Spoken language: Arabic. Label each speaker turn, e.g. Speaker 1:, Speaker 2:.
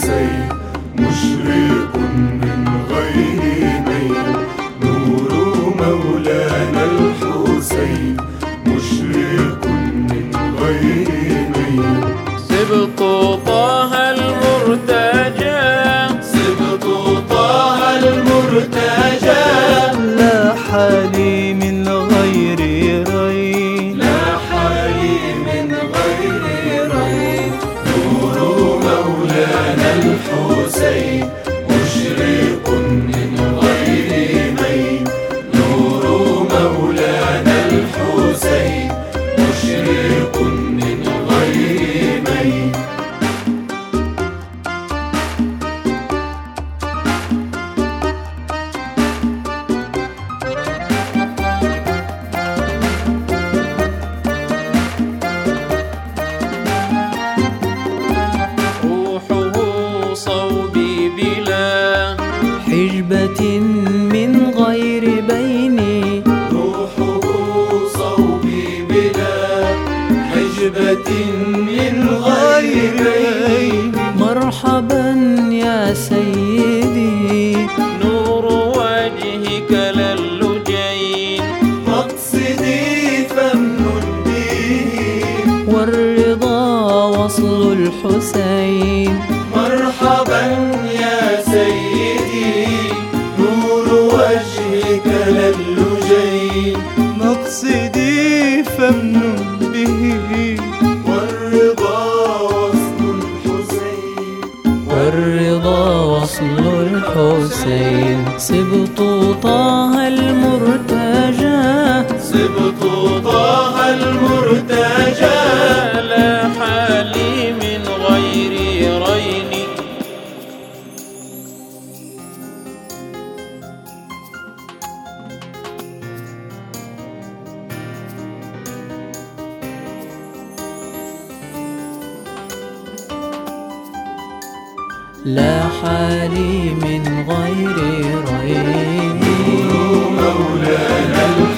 Speaker 1: الحسين مشرق من غير ميل نور مولانا الحسين مشرق من غير ميل
Speaker 2: سبط
Speaker 1: من
Speaker 3: غيري.
Speaker 4: مرحبا يا سيدي.
Speaker 2: نور وجهك للجين
Speaker 1: مقصدي فمن به
Speaker 4: والرضا وصل الحسين.
Speaker 1: مرحبا يا سيدي. نور وجهك للجين
Speaker 3: مقصدي
Speaker 4: الرضا وصل الحسين. سبط طه المرتجى.
Speaker 1: سبط
Speaker 4: لا حالي من غير ريب.
Speaker 1: نور مولانا